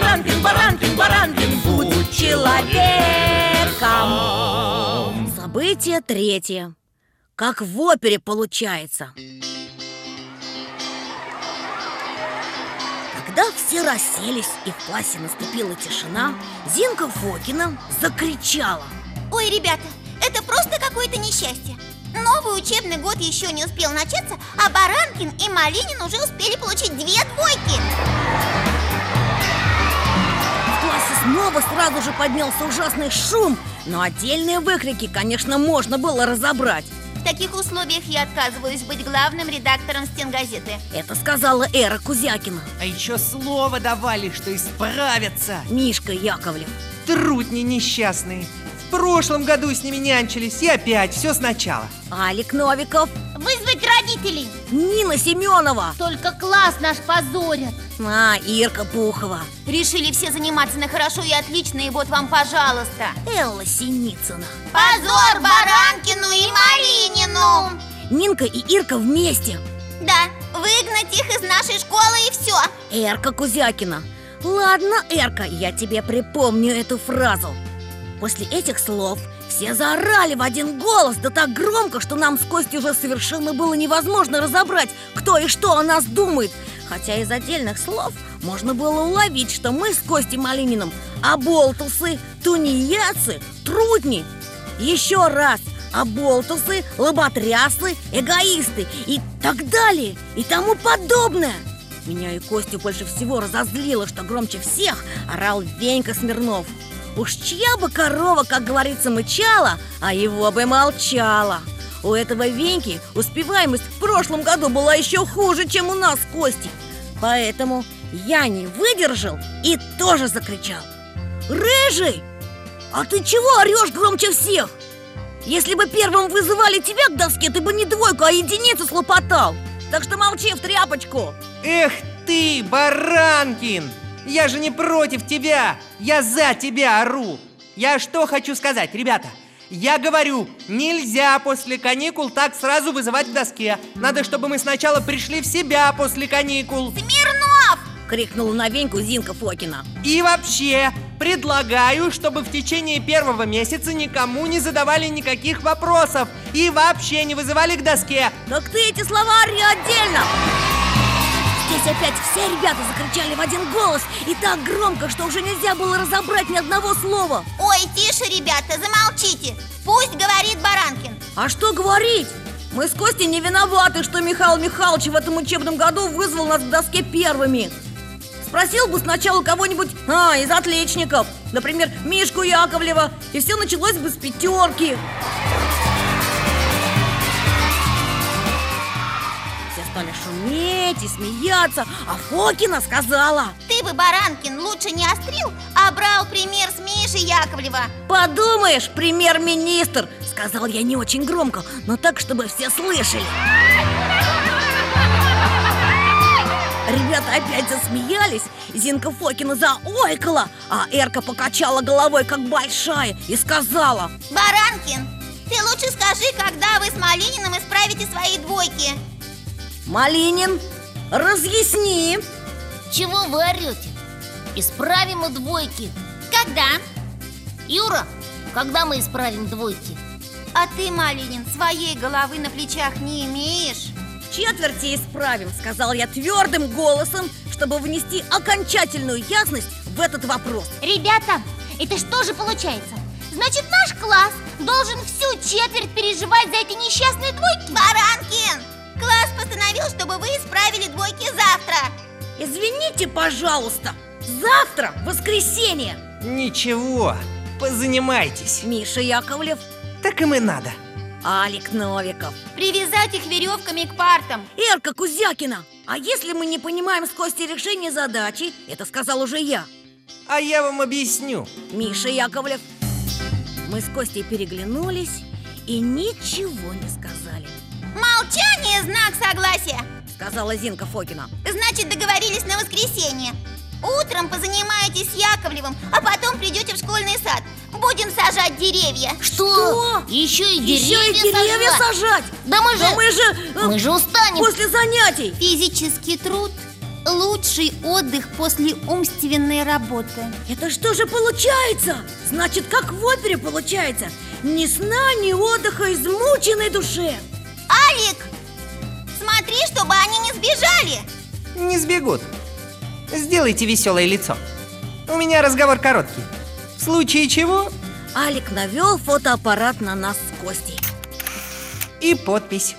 Баранкин, Баранкин, Баранкин, будь человеком. Событие третье. Как в опере получается. Когда все расселись и в классе наступила тишина Зинка Фокина закричала. Ой, ребята, это просто какое-то несчастье. Новый учебный год еще не успел начаться, а Баранкин и Малинин уже успели получить две двойки снова сразу же поднялся ужасный шум. Но отдельные выкрики, конечно, можно было разобрать. В таких условиях я отказываюсь быть главным редактором стенгазеты. Это сказала Эра Кузякина. А еще слово давали, что исправятся. Мишка Яковлев. Трутни несчастные. В прошлом году с ними нянчились И опять все сначала. Алик Новиков. Вызвать родителей Нина Семенова. Только класс наш позорят А, Ирка Пухова. Решили все заниматься на хорошо и отлично, и вот вам, пожалуйста. Элла Синицына. Позор Баранкину и Малинину. Нинка и Ирка вместе. Да, выгнать их из нашей школы и все Эрка Кузякина. Ладно, Эрка, я тебе припомню эту фразу. После этих слов все заорали в один голос Да так громко, что нам с Костей уже совершенно было невозможно разобрать Кто и что о нас думает. Хотя из отдельных слов можно было уловить, что мы с Костей Малининым Оболтусы, тунеядцы, трудни. Еще раз Оболтусы, лоботрясы, эгоисты И так далее, и тому подобное. Меня и Костю больше всего разозлило, что громче всех орал Венька Смирнов Уж чья бы корова, как говорится, мычала, а его бы молчала. У этого Веньки успеваемость в прошлом году была еще хуже, чем у нас с Костей Поэтому я не выдержал и тоже закричал. Рыжий, а ты чего орешь громче всех? Если бы первым вызывали тебя к доске, ты бы не двойку, а единицу слопотал. Так что молчи в тряпочку Эх ты, Баранкин! Я же не против тебя! Я за тебя ору! Я что хочу сказать, ребята? Я говорю, нельзя после каникул так сразу вызывать к доске Надо, чтобы мы сначала пришли в себя после каникул Смирнов! Крикнула на Веньку Зинка Фокина И вообще, предлагаю, чтобы в течение первого месяца никому не задавали никаких вопросов И вообще не вызывали к доске Так ты эти слова ори отдельно! Здесь опять все ребята закричали в один голос И так громко, что уже нельзя было разобрать ни одного слова. Ой, тише, ребята, замолчите. Пусть говорит Баранкин. А что говорить? Мы с Костей не виноваты, что Михаил Михайлович в этом учебном году вызвал нас к доске первыми. Спросил бы сначала кого-нибудь а, из отличников Например, Мишку Яковлева И все началось бы с пятерки Все стали шуметь и смеяться А Фокина сказала. Ты бы, Баранкин, лучше не острил, а брал пример с Мишей Яковлева. Подумаешь, премьер-министр Сказал я не очень громко, но так, чтобы все слышали. Ребята опять засмеялись Зинка Фокина заойкала А Эрка покачала головой, как большая И сказала. Баранкин, ты лучше скажи, когда вы с Малининым исправите свои двойки. Малинин, разъясни Чего вы орете? Исправим мы двойки Когда? Юра, когда мы исправим двойки? А ты, Малинин, своей головы на плечах не имеешь? В четверти исправим, сказал я твердым голосом Чтобы внести окончательную ясность в этот вопрос Ребята, это что же получается? Значит, наш класс должен всю четверть переживать за эти несчастные двойки? Баранкин, класс постановил, чтобы вы исправили двойки завтра. Извините, пожалуйста Завтра, воскресенье. Ничего, позанимайтесь. Миша Яковлев, Так им и надо. Алик Новиков. Привязать их веревками к партам. Эрка Кузякина А если мы не понимаем с Костей решение задачи Это сказал уже я. А я вам объясню. Миша Яковлев. Мы с Костей переглянулись И ничего не сказали Молчание – знак согласия Сказала Зинка Фокина. Значит, договорились на воскресенье. Утром позанимаетесь с Яковлевым, а потом придете в школьный сад. Будем сажать деревья. Что? Еще и Еще деревья, и деревья сажать? сажать? Да мы же, Да мы же... э, мы же устанем. После занятий. Физический труд Лучший отдых после умственной работы. Это что же получается? Значит, как в опере получается. Ни сна, ни отдыха измученной душе Алик, смотри, чтобы они не сбежали Не сбегут. Сделайте веселое лицо. У меня разговор короткий. В случае чего Алик навел фотоаппарат на нас с Костей и подпись.